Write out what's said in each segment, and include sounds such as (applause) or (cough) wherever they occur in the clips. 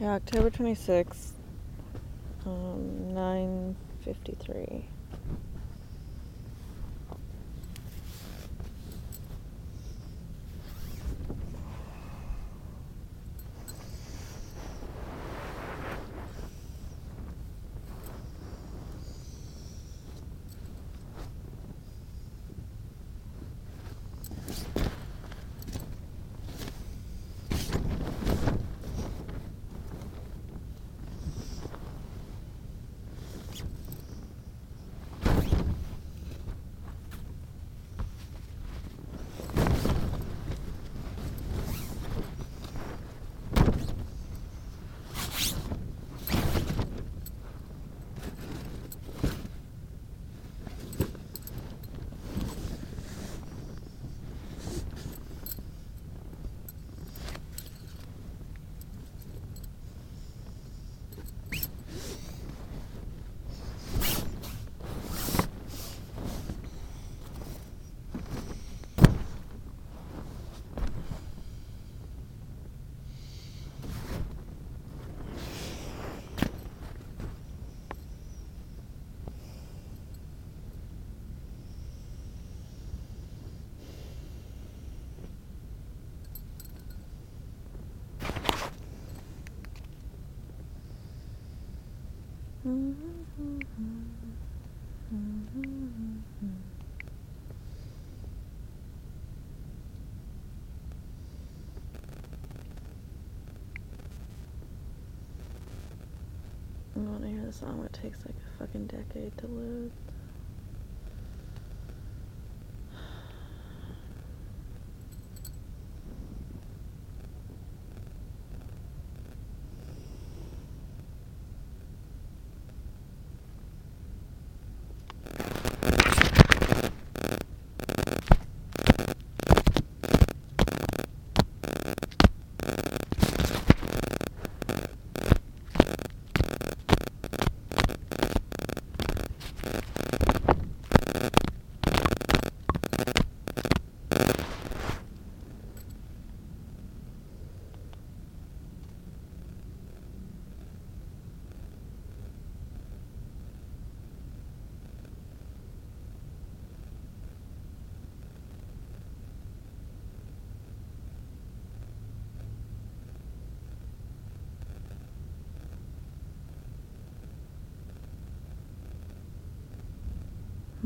Yeah, October 26th, um, 9.53. I want to hear the song that takes like a fucking decade to load.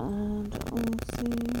I don't see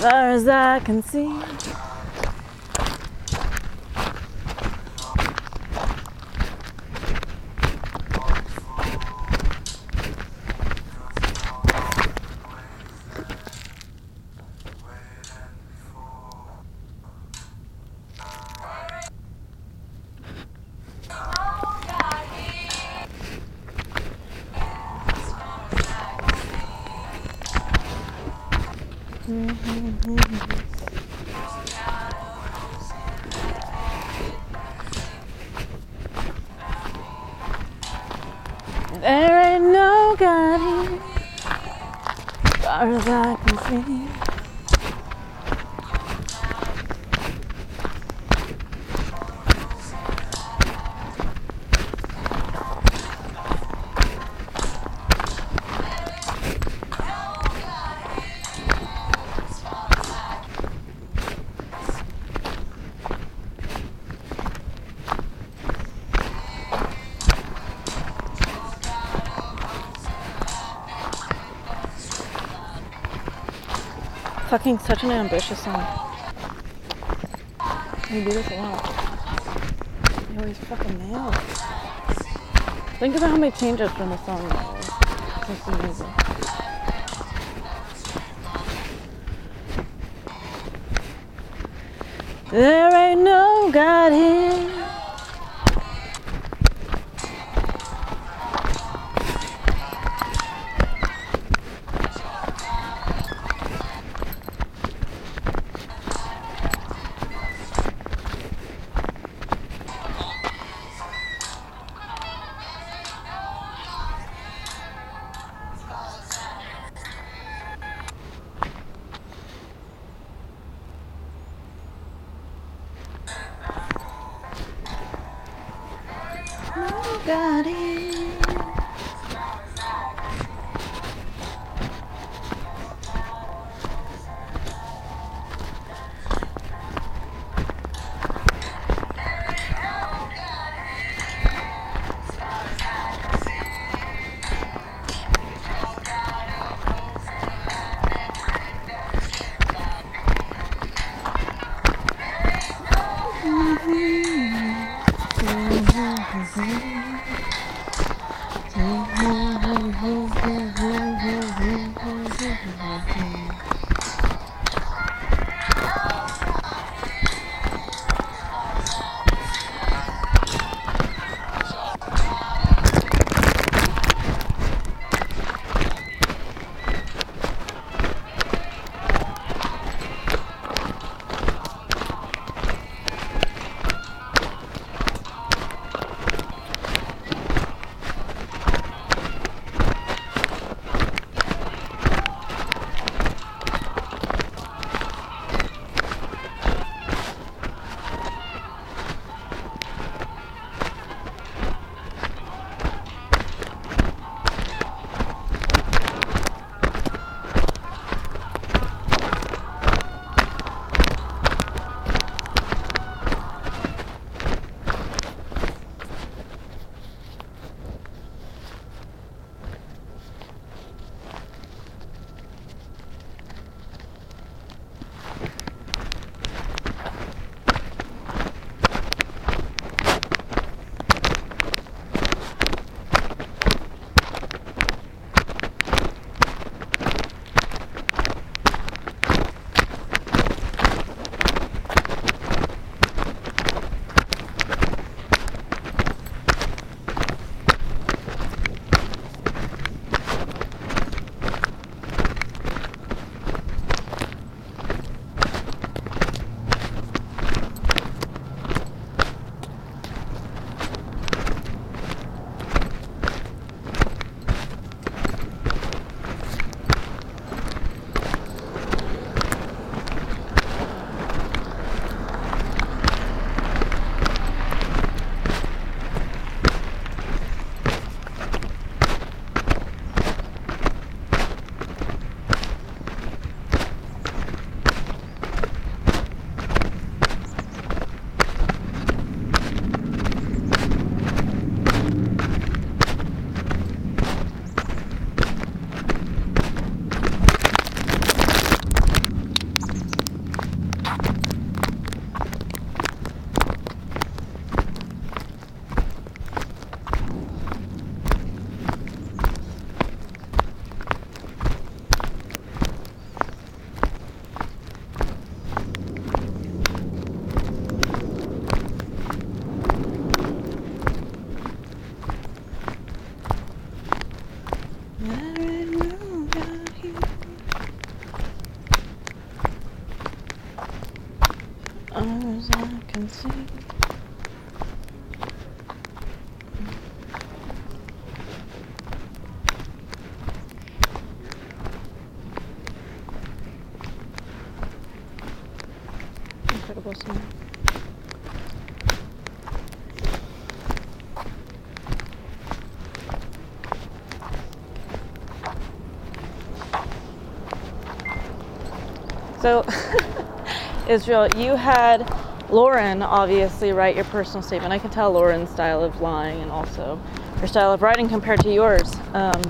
far as I can see. Fucking such an ambitious song. We do this a lot. You always fucking nail it. Think about how many changes from the song that was since the music. So, (laughs) Israel, you had Lauren obviously write your personal statement. I can tell Lauren's style of lying and also her style of writing compared to yours, um,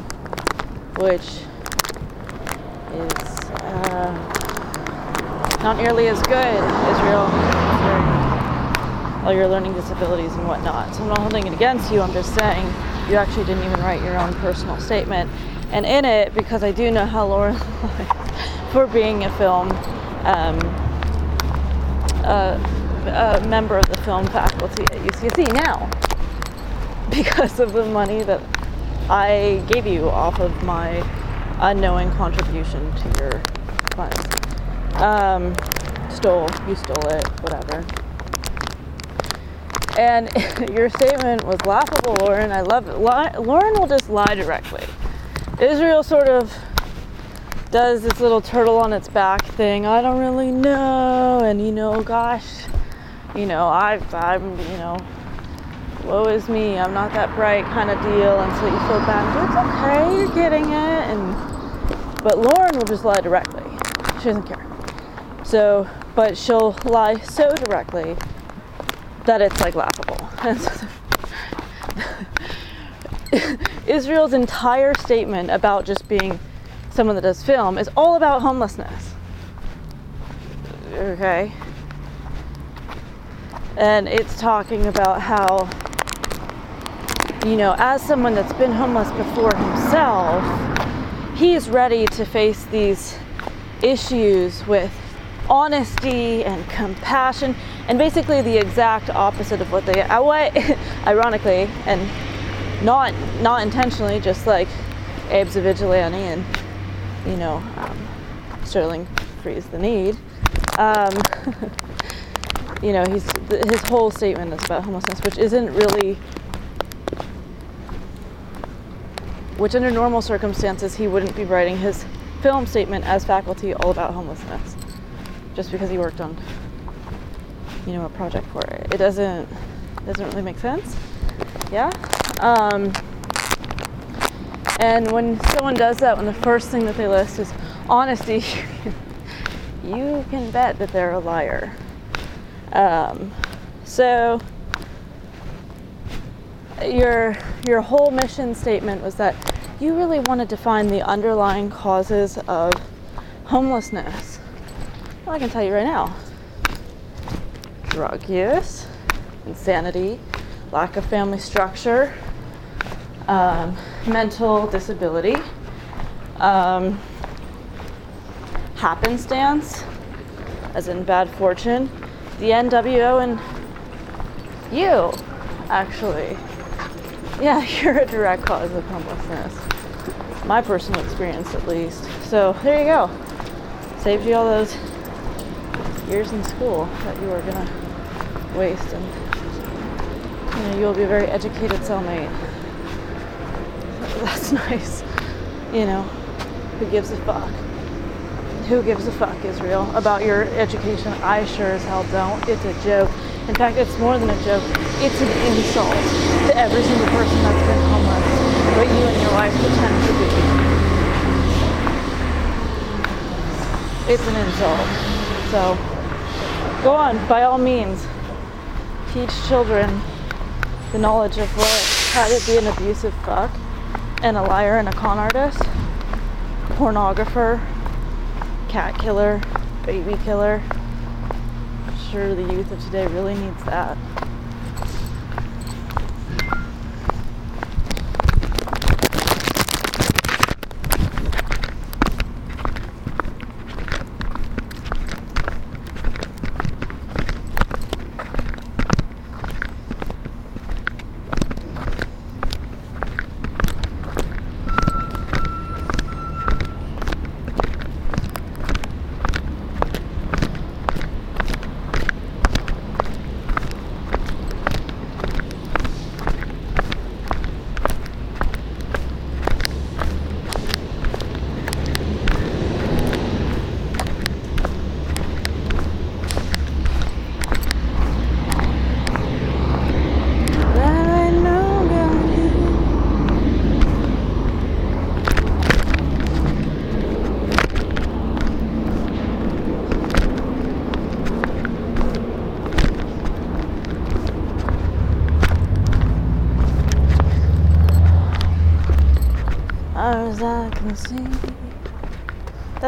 which is uh, not nearly as good, Israel, all your learning disabilities and whatnot. So I'm not holding it against you, I'm just saying you actually didn't even write your own personal statement. And in it, because I do know how Lauren (laughs) for being a film um, a member of the film faculty at UCSC now because of the money that I gave you off of my unknowing contribution to your funds. Um, stole, you stole it, whatever. And (laughs) your statement was laughable, Lauren. I love it. Lauren will just lie directly. Israel sort of does this little turtle on its back thing. I don't really know, and you know, gosh, you know, I, I'm, you know, woe is me. I'm not that bright kind of deal, and so you feel bad. It's okay, you're getting it, and but Lauren will just lie directly. She doesn't care. So, but she'll lie so directly that it's like laughable. (laughs) (laughs) Israel's entire statement about just being someone that does film is all about homelessness. Okay? And it's talking about how, you know, as someone that's been homeless before himself, he's ready to face these issues with honesty and compassion and basically the exact opposite of what they uh, what (laughs) ironically and not not intentionally just like Abe's a vigilante and you know um, Sterling frees the need. Um, (laughs) you know he's his whole statement is about homelessness which isn't really which under normal circumstances he wouldn't be writing his film statement as faculty all about homelessness just because he worked on you know a project for it. It doesn't doesn't really make sense. Yeah? Um, and when someone does that when the first thing that they list is honesty (laughs) you can bet that they're a liar um, so your your whole mission statement was that you really wanted to find the underlying causes of homelessness. Well, I can tell you right now drug use, insanity, lack of family structure, um, mental disability, um, happenstance, as in bad fortune, the NWO, and you, actually. Yeah, (laughs) you're a direct cause of homelessness. My personal experience, at least. So there you go. Saved you all those years in school that you were gonna waste, and you know you'll be a very educated cellmate. (laughs) That's nice. You know, who gives a fuck? Who gives a fuck, Israel, about your education? I sure as hell don't. It's a joke. In fact, it's more than a joke. It's an insult to every single person that's been homeless, what you and your wife pretend to be. It's an insult. So, go on, by all means. Teach children the knowledge of what how to be an abusive fuck and a liar and a con artist, pornographer, cat killer, baby killer sure the youth of today really needs that.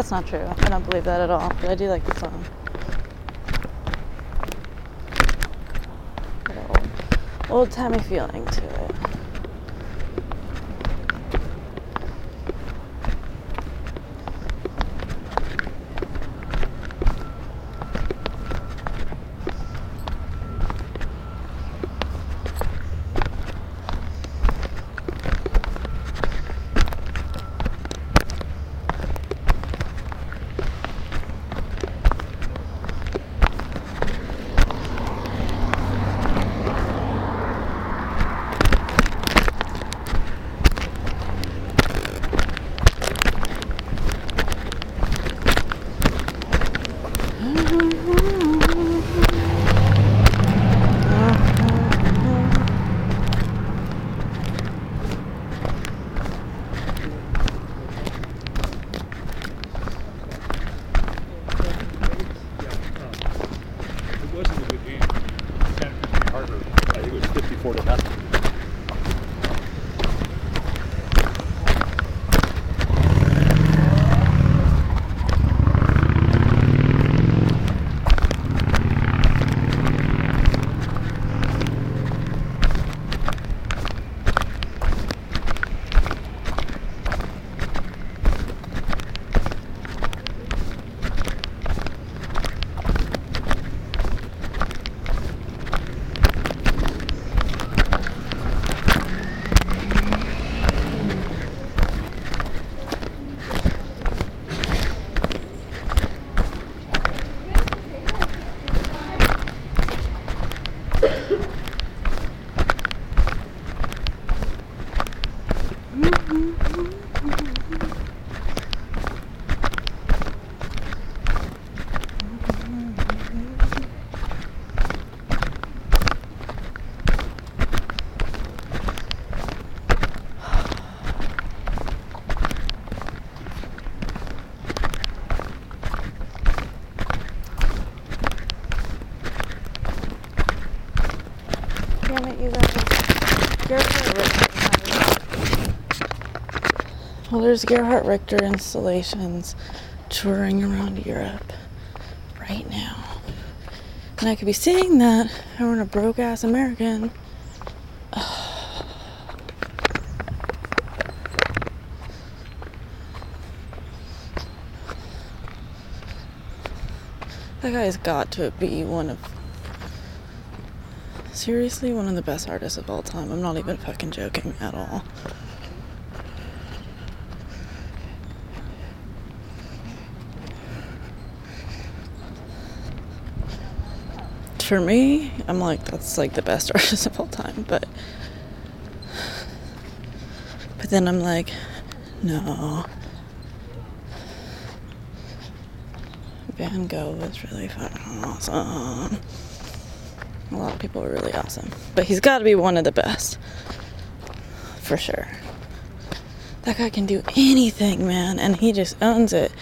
That's not true. I don't believe that at all. But I do like the song. Old timey feeling too. There's Gerhard Richter installations touring around Europe right now. And I could be seeing that I were a broke ass American. (sighs) That guy's got to be one of Seriously, one of the best artists of all time. I'm not even fucking joking at all. For me, I'm like, that's like the best (laughs) artist of all time, but. But then I'm like, no. Van Gogh was really fucking awesome. A lot of people are really awesome. But he's got to be one of the best. For sure. That guy can do anything, man, and he just owns it.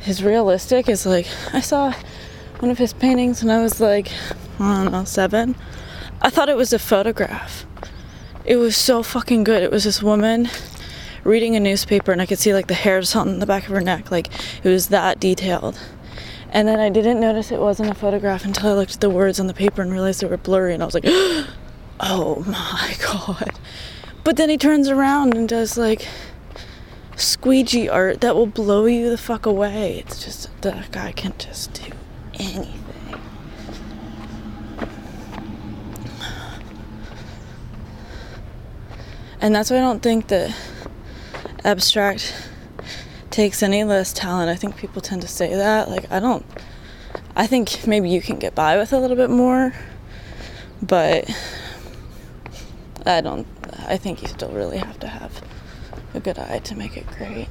His realistic is like, I saw one of his paintings and I was like, I don't know, seven. I thought it was a photograph. It was so fucking good. It was this woman reading a newspaper and I could see like the hairs on the back of her neck. Like it was that detailed. And then I didn't notice it wasn't a photograph until I looked at the words on the paper and realized they were blurry. And I was like, (gasps) oh my (laughs) god. But then he turns around and does like squeegee art that will blow you the fuck away. It's just, that guy can just do anything. And that's why I don't think that abstract takes any less talent. I think people tend to say that. Like, I don't. I think maybe you can get by with a little bit more, but I don't. I think you still really have to have a good eye to make it great.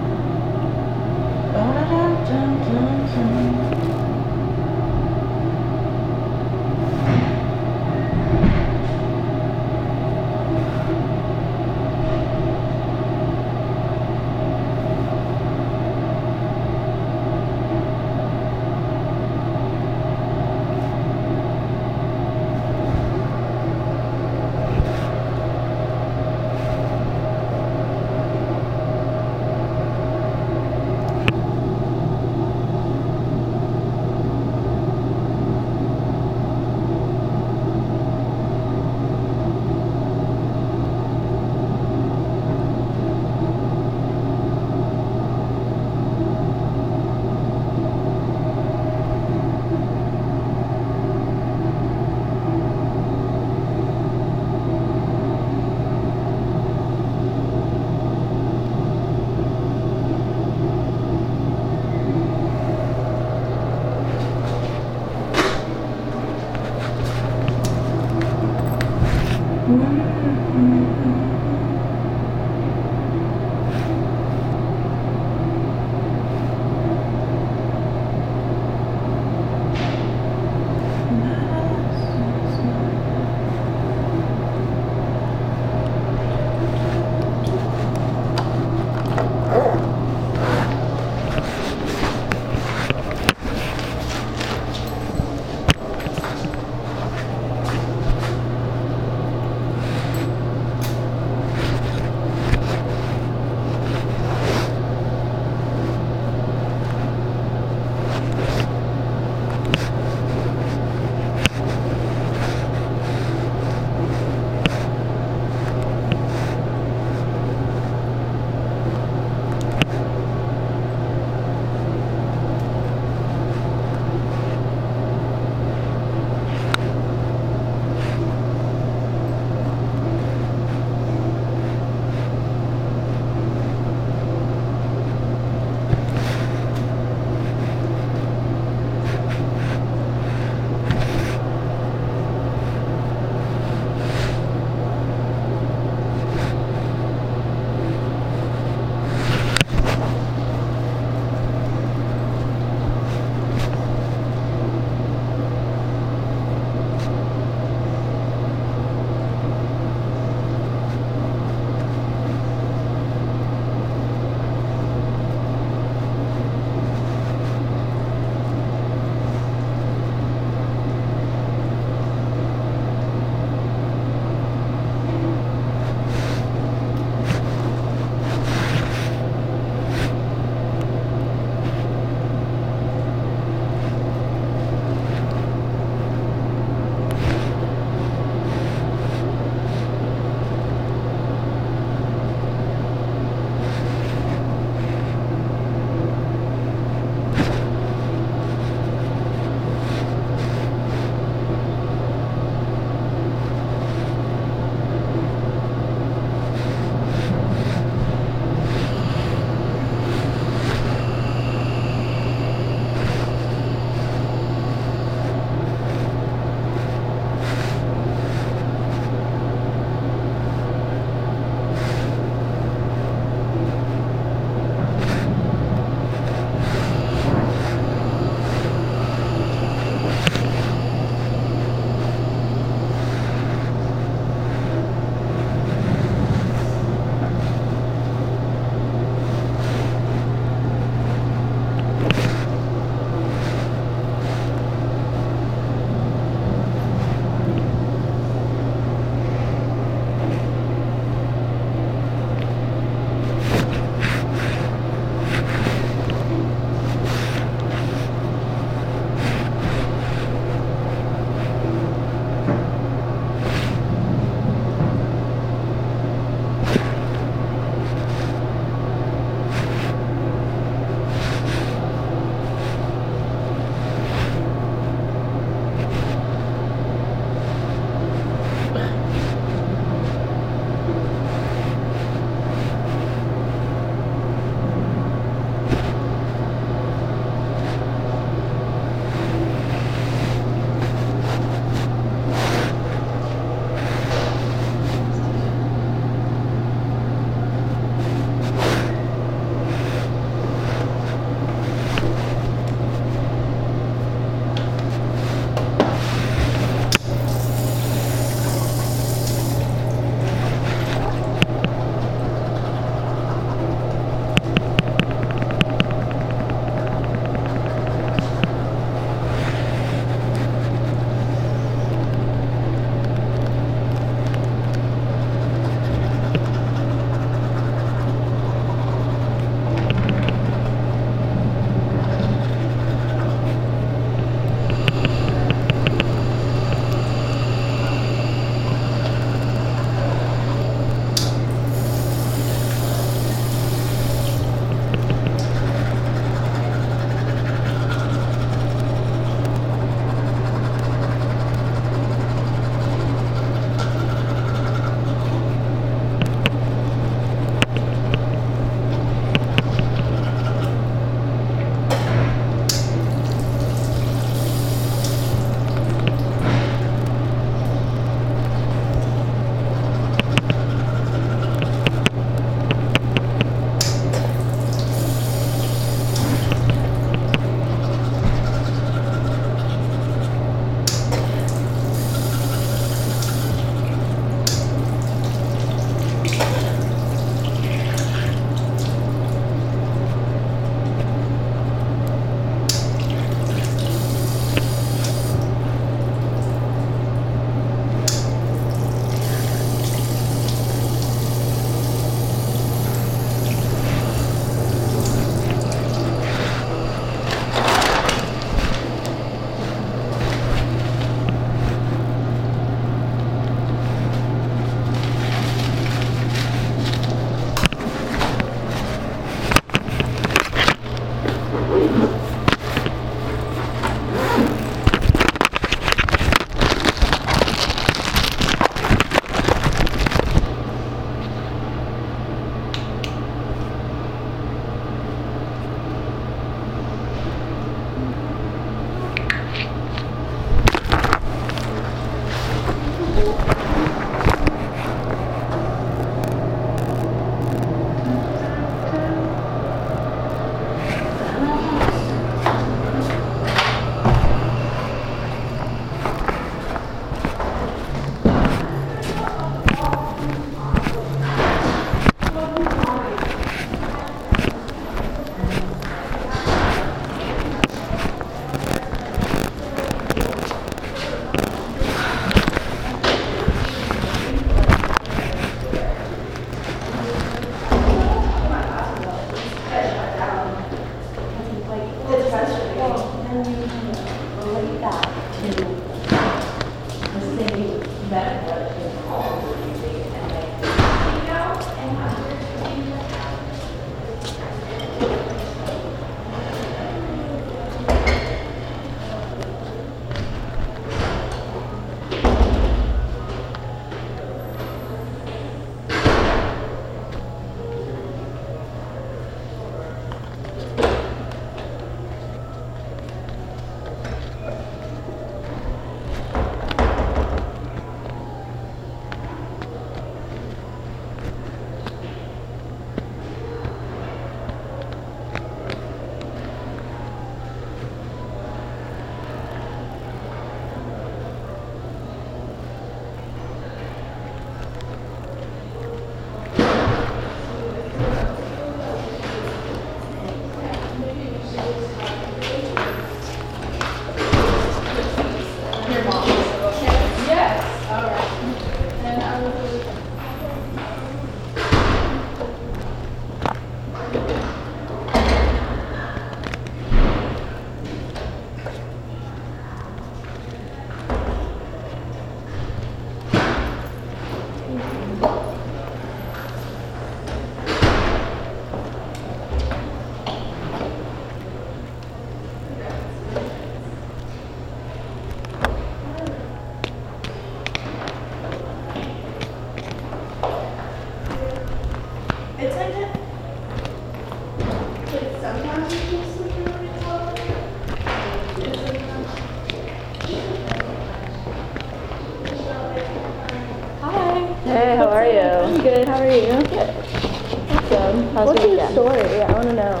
Are you? Awesome. How's What's your story? I want to know.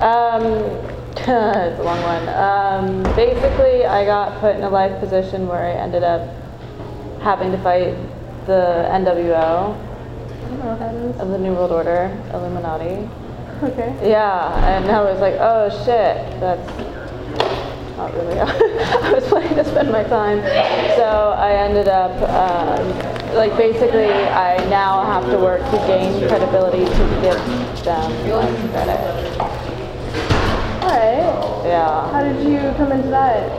Um, (laughs) it's a long one. Um, basically, I got put in a life position where I ended up having to fight the NWO I don't know what that is. of the New World Order, Illuminati. Okay. Yeah, and I was like, oh shit, that's not really (laughs) I was planning to spend my time. So I ended up, um, like, basically, I now have to work to gain credibility to give them credit. Alright. Yeah. How did you come into that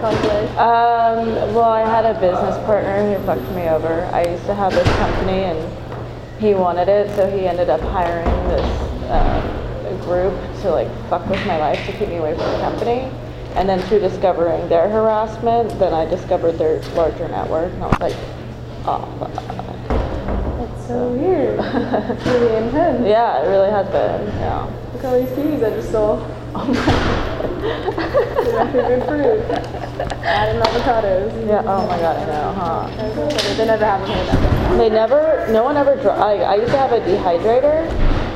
conflict? Um, well, I had a business partner who fucked me over. I used to have this company and he wanted it, so he ended up hiring this uh, group to like fuck with my life to keep me away from the company. And then through discovering their harassment, then I discovered their larger network and I was like, It's really intense. Yeah, it really has been, yeah. Look at all these keys I just stole. Oh my god. They're my favorite fruit. Add in avocados. Yeah, oh my god, I know, huh? I was so excited. They never have them here. They never, no one ever, dri- I, I used to have a dehydrator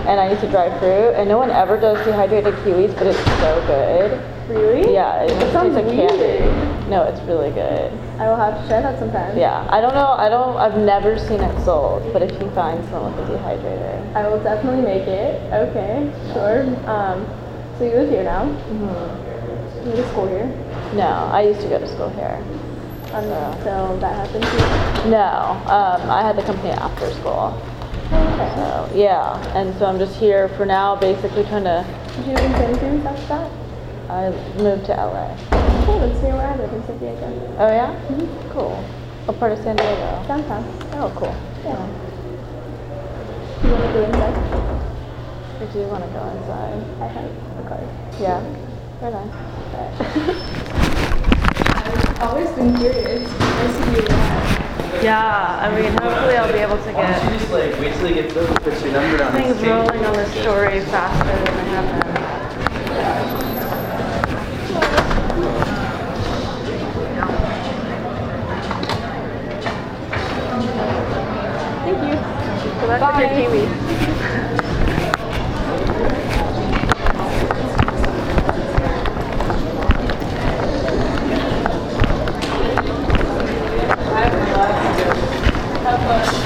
and I used to dry fruit and no one ever does dehydrated kiwis, but it's so good. Really? Yeah, it tastes sounds like candy. No, it's really good. I will have to try that sometime. Yeah, I don't know, I don't, I've never seen it sold, but if you find someone with a dehydrator. I will definitely make it. Okay, sure. Um, so you live here now? Mm-hmm. You go to school here? No, I used to go to school here. Until that happened to you? No, um, I had the company after school. Okay. So, yeah, and so I'm just here for now, basically trying to, Did you live in Santa that? I moved to LA. Cool, that's near where I live in San Diego. Oh yeah? Mm-hmm. Cool. What part of San Diego? Downtown. Oh, cool. Yeah. You want to go inside? I do want to go inside. I have a card. Yeah. Very nice. I've always been curious. Nice to be alive. Yeah, I mean, hopefully I'll be able to Why don't get you just like wait till you get through put your number down things rolling on this story faster than I have been. So that's Bye. a good kiwi. Have fun.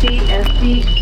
Laurel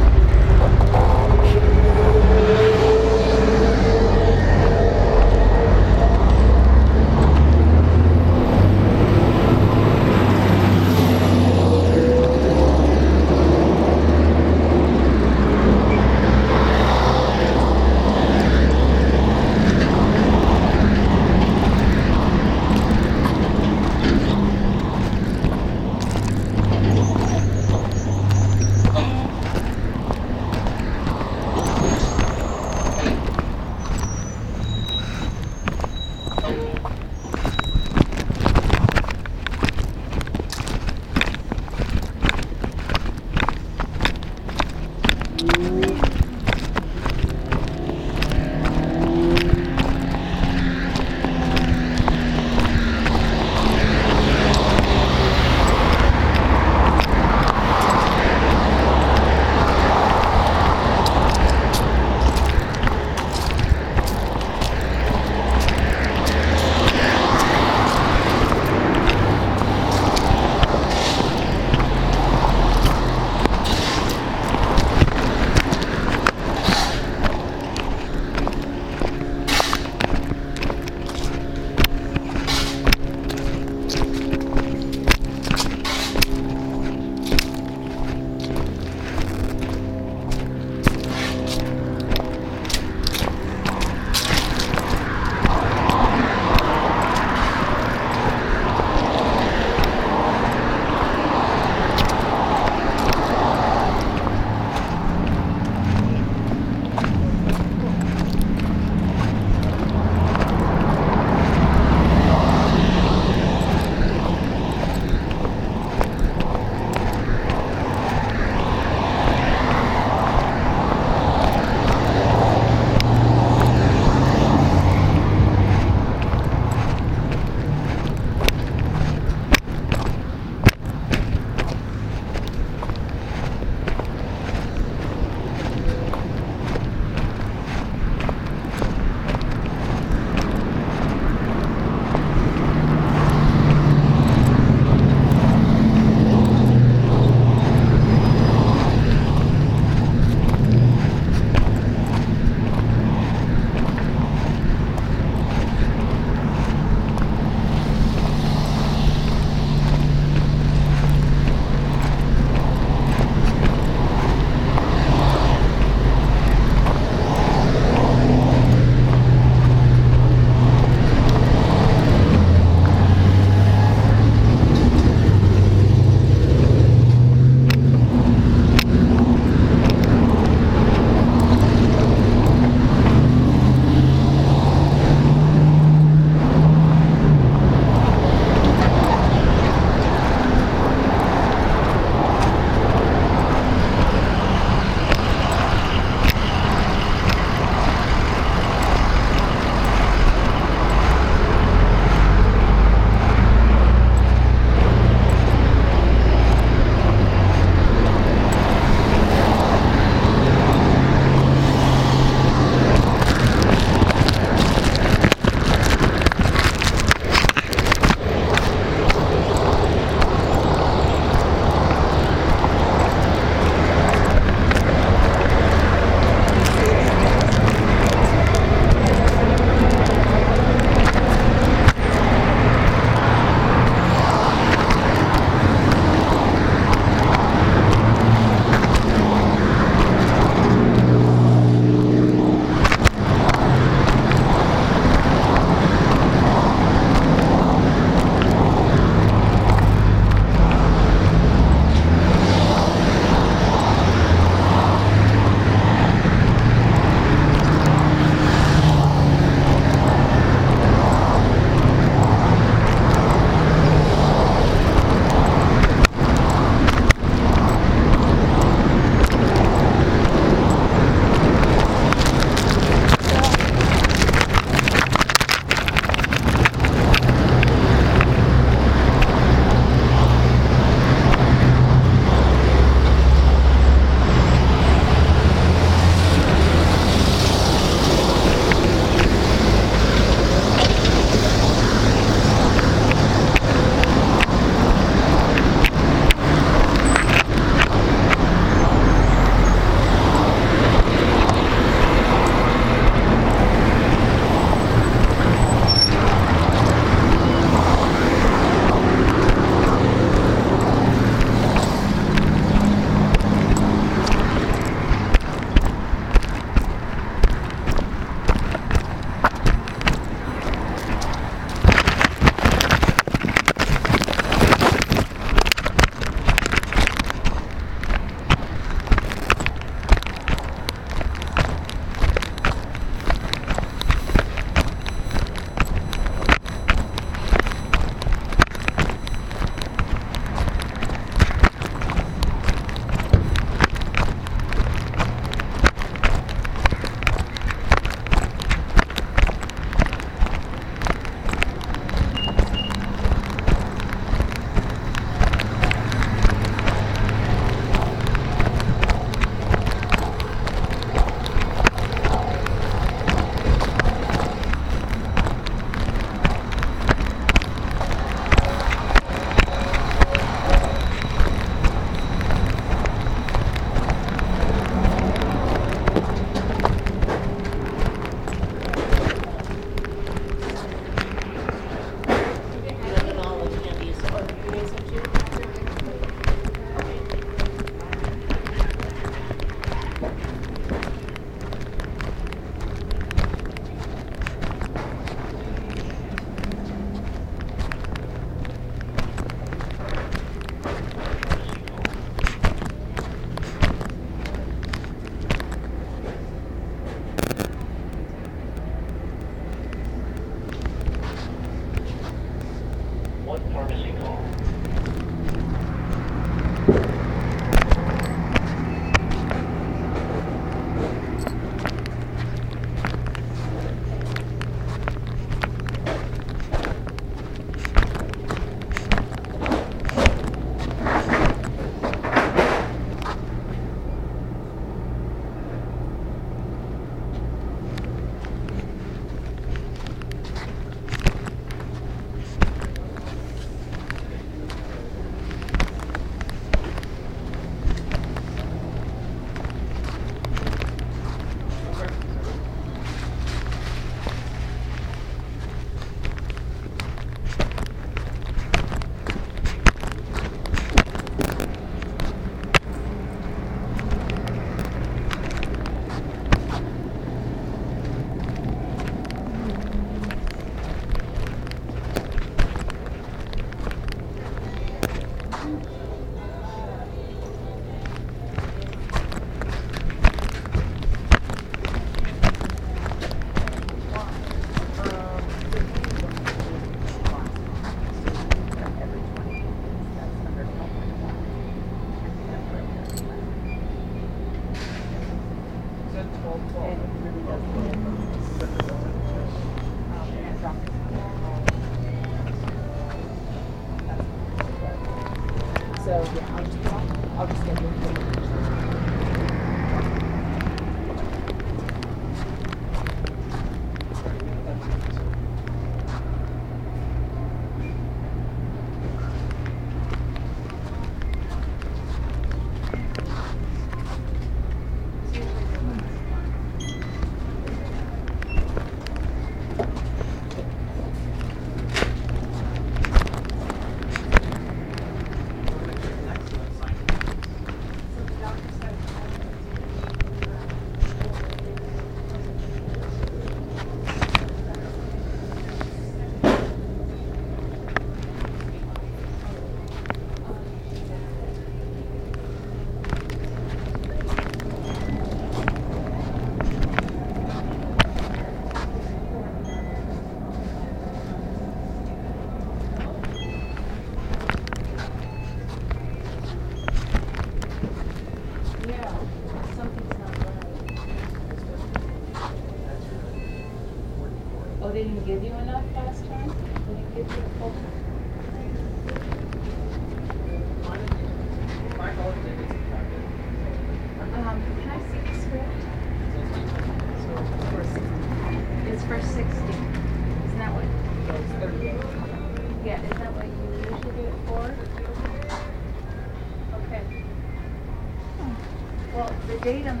date on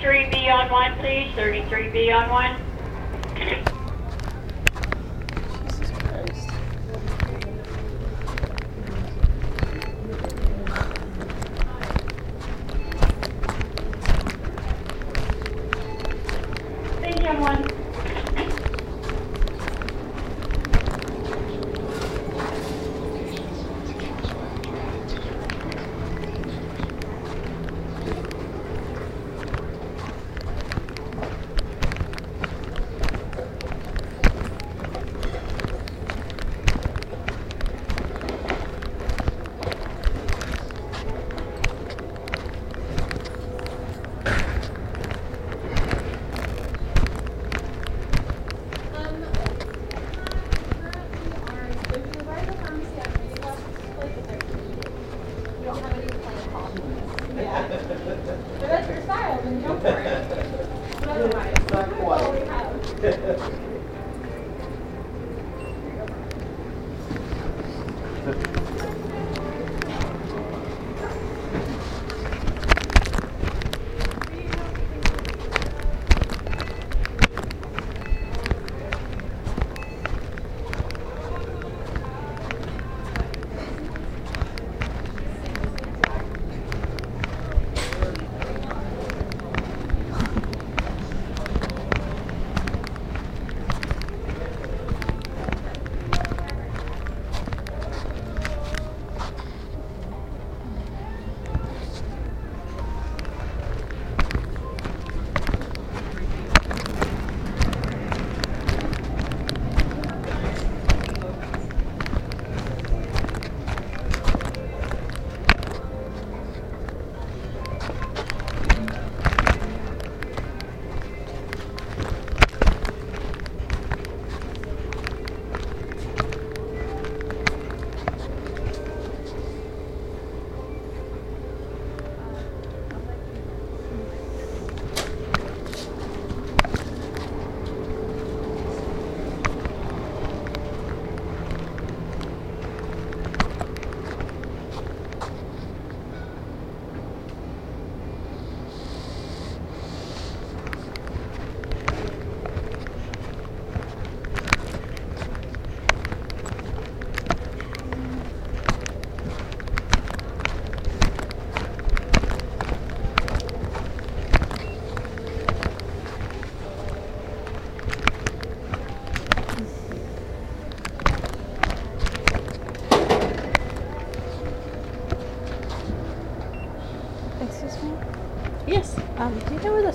33B on one, please. 33B on one.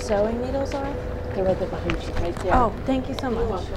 Sewing needles are? They're right there behind you, right there. Oh, thank you so much.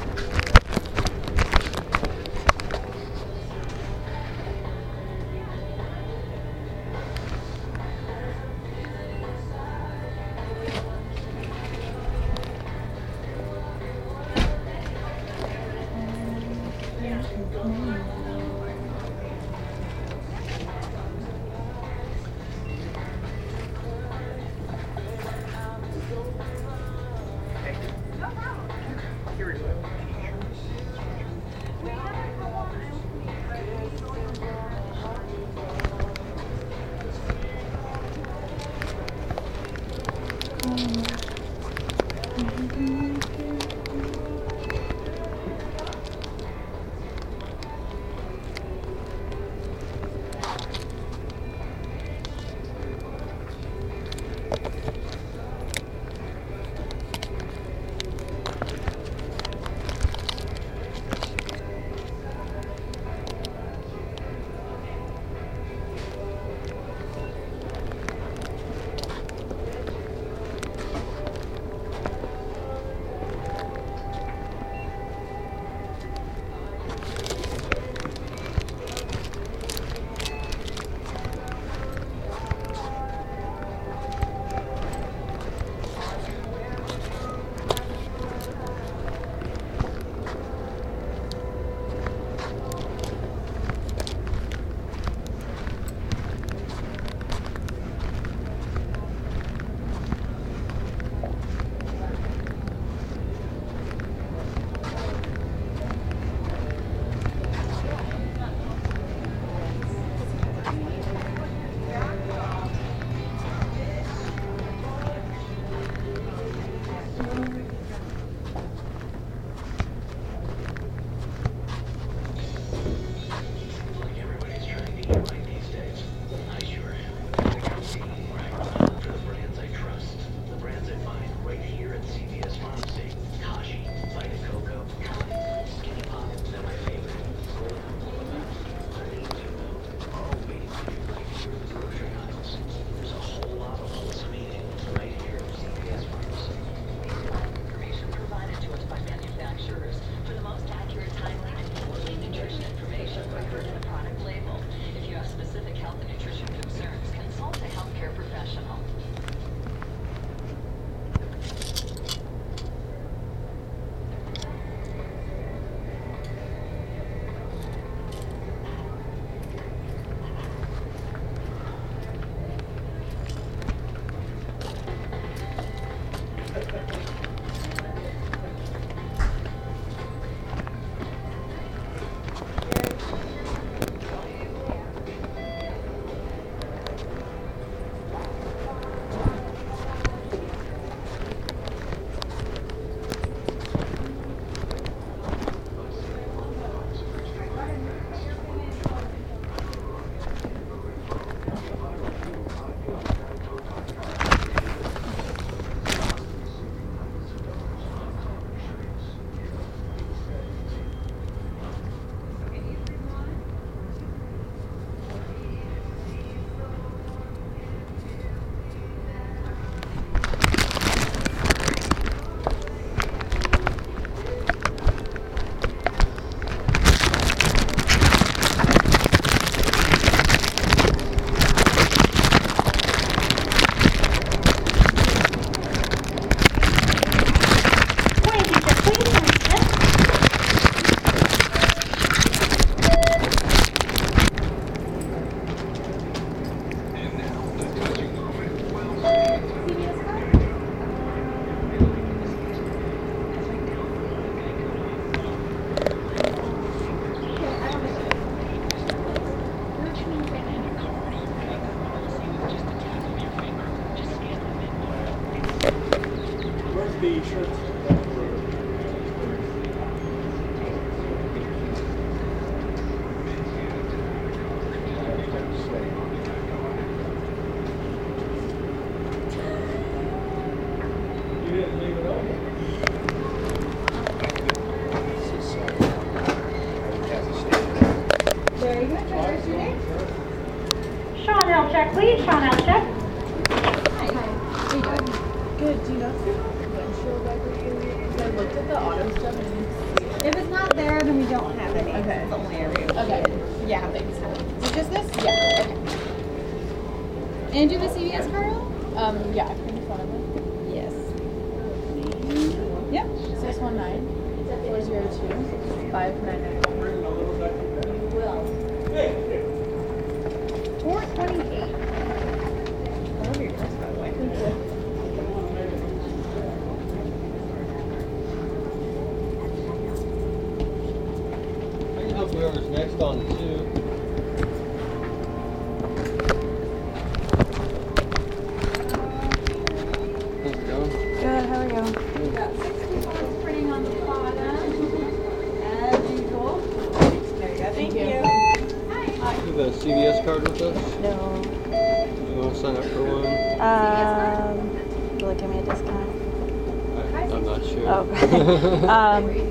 Um,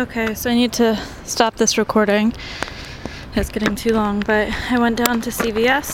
Okay, so I need to stop this recording. It's getting too long, but I went down to CVS